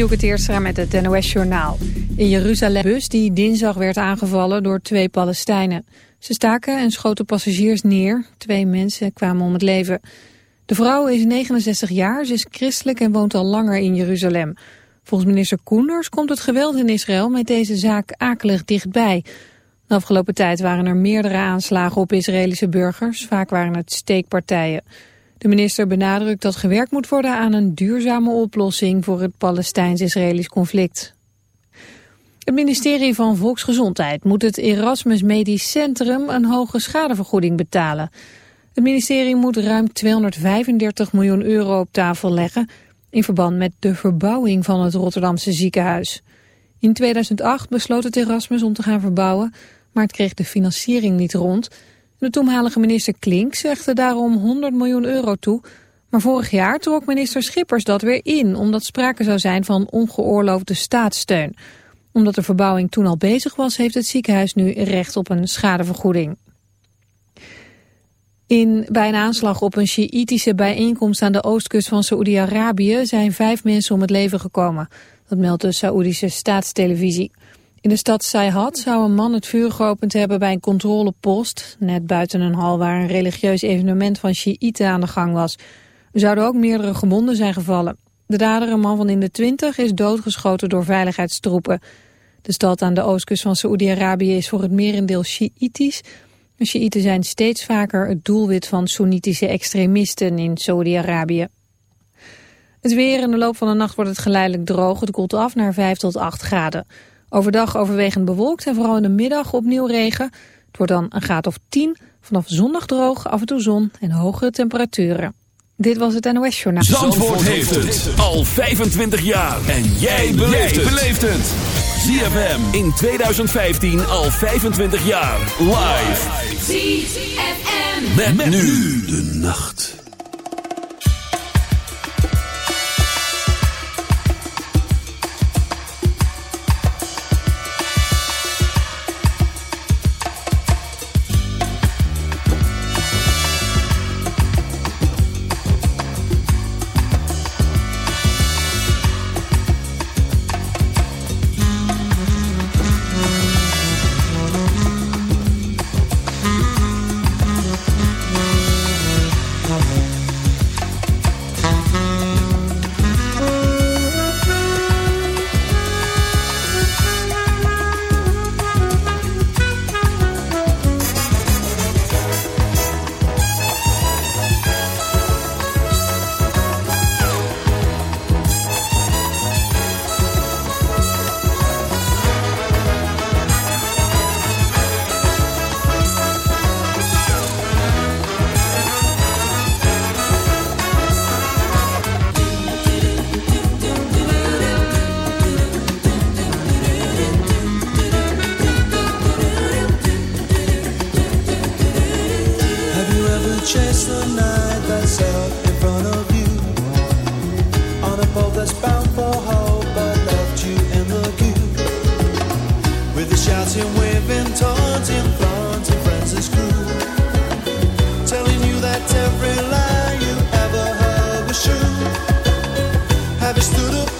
Dielke Teerstra met het NOS-journaal. In Jeruzalem bus die dinsdag werd aangevallen door twee Palestijnen. Ze staken en schoten passagiers neer. Twee mensen kwamen om het leven. De vrouw is 69 jaar, ze is christelijk en woont al langer in Jeruzalem. Volgens minister Koenders komt het geweld in Israël met deze zaak akelig dichtbij. De afgelopen tijd waren er meerdere aanslagen op Israëlische burgers. Vaak waren het steekpartijen. De minister benadrukt dat gewerkt moet worden aan een duurzame oplossing voor het Palestijns-Israëlisch conflict. Het ministerie van Volksgezondheid moet het Erasmus Medisch Centrum een hoge schadevergoeding betalen. Het ministerie moet ruim 235 miljoen euro op tafel leggen in verband met de verbouwing van het Rotterdamse ziekenhuis. In 2008 besloot het Erasmus om te gaan verbouwen, maar het kreeg de financiering niet rond... De toenmalige minister Klink zegde daarom 100 miljoen euro toe. Maar vorig jaar trok minister Schippers dat weer in... omdat sprake zou zijn van ongeoorloofde staatssteun. Omdat de verbouwing toen al bezig was... heeft het ziekenhuis nu recht op een schadevergoeding. In, bij een aanslag op een Sjiïtische bijeenkomst aan de oostkust van Saoedi-Arabië... zijn vijf mensen om het leven gekomen. Dat meldt de Saoedische staatstelevisie. In de stad Sayhat zou een man het vuur geopend hebben bij een controlepost, net buiten een hal waar een religieus evenement van Shiiten aan de gang was. Er zouden ook meerdere gewonden zijn gevallen. De dader, een man van in de twintig, is doodgeschoten door veiligheidstroepen. De stad aan de oostkust van Saoedi-Arabië is voor het merendeel Shiïtisch. De Shiiten zijn steeds vaker het doelwit van Soenitische extremisten in Saoedi-Arabië. Het weer in de loop van de nacht wordt het geleidelijk droog. Het koelt af naar 5 tot 8 graden. Overdag overwegend bewolkt en vooral in de middag opnieuw regen. Het wordt dan een graad of 10. Vanaf zondag droog, af en toe zon en hogere temperaturen. Dit was het NOS Journaal. Zandvoort, heeft het al 25 jaar. En jij beleeft het. ZFM in 2015 al 25 jaar. Live. ZFM. met nu de nacht. You stood upon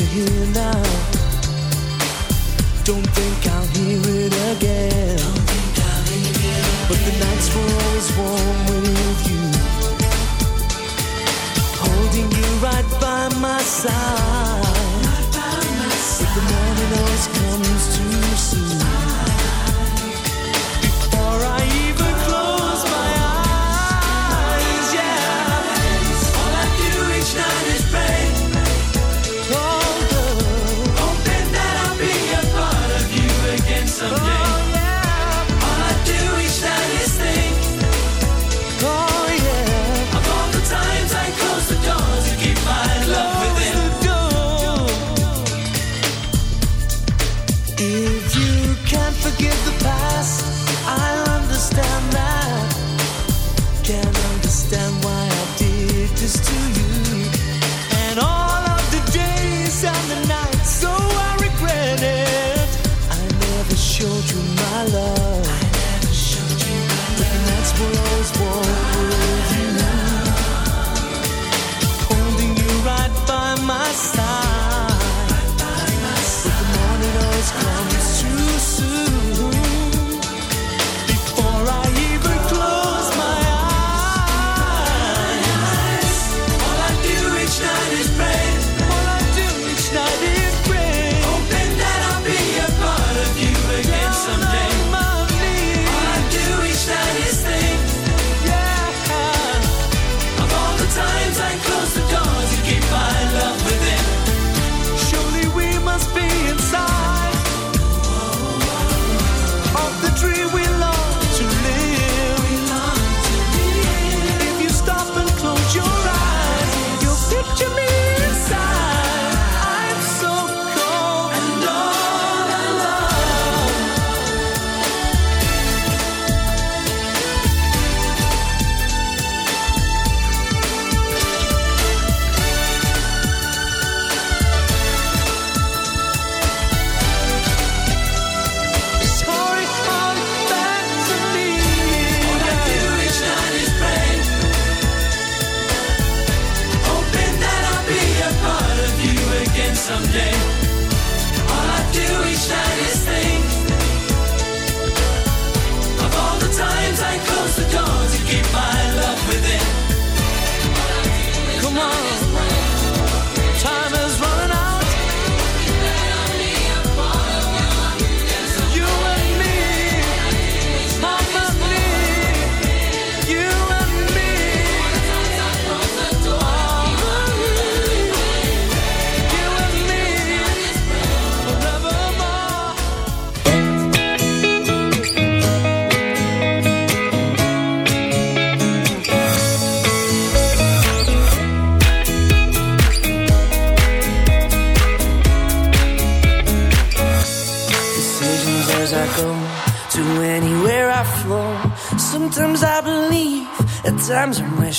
to hear now. Don't think I'll hear it again. Hear it but the nights were always warm with you. Holding you right by my side. Right by my side. But the morning always comes too soon.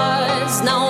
stars. Now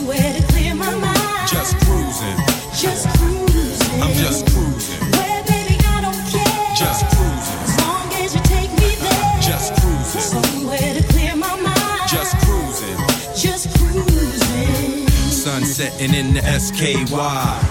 Setting in the SKY.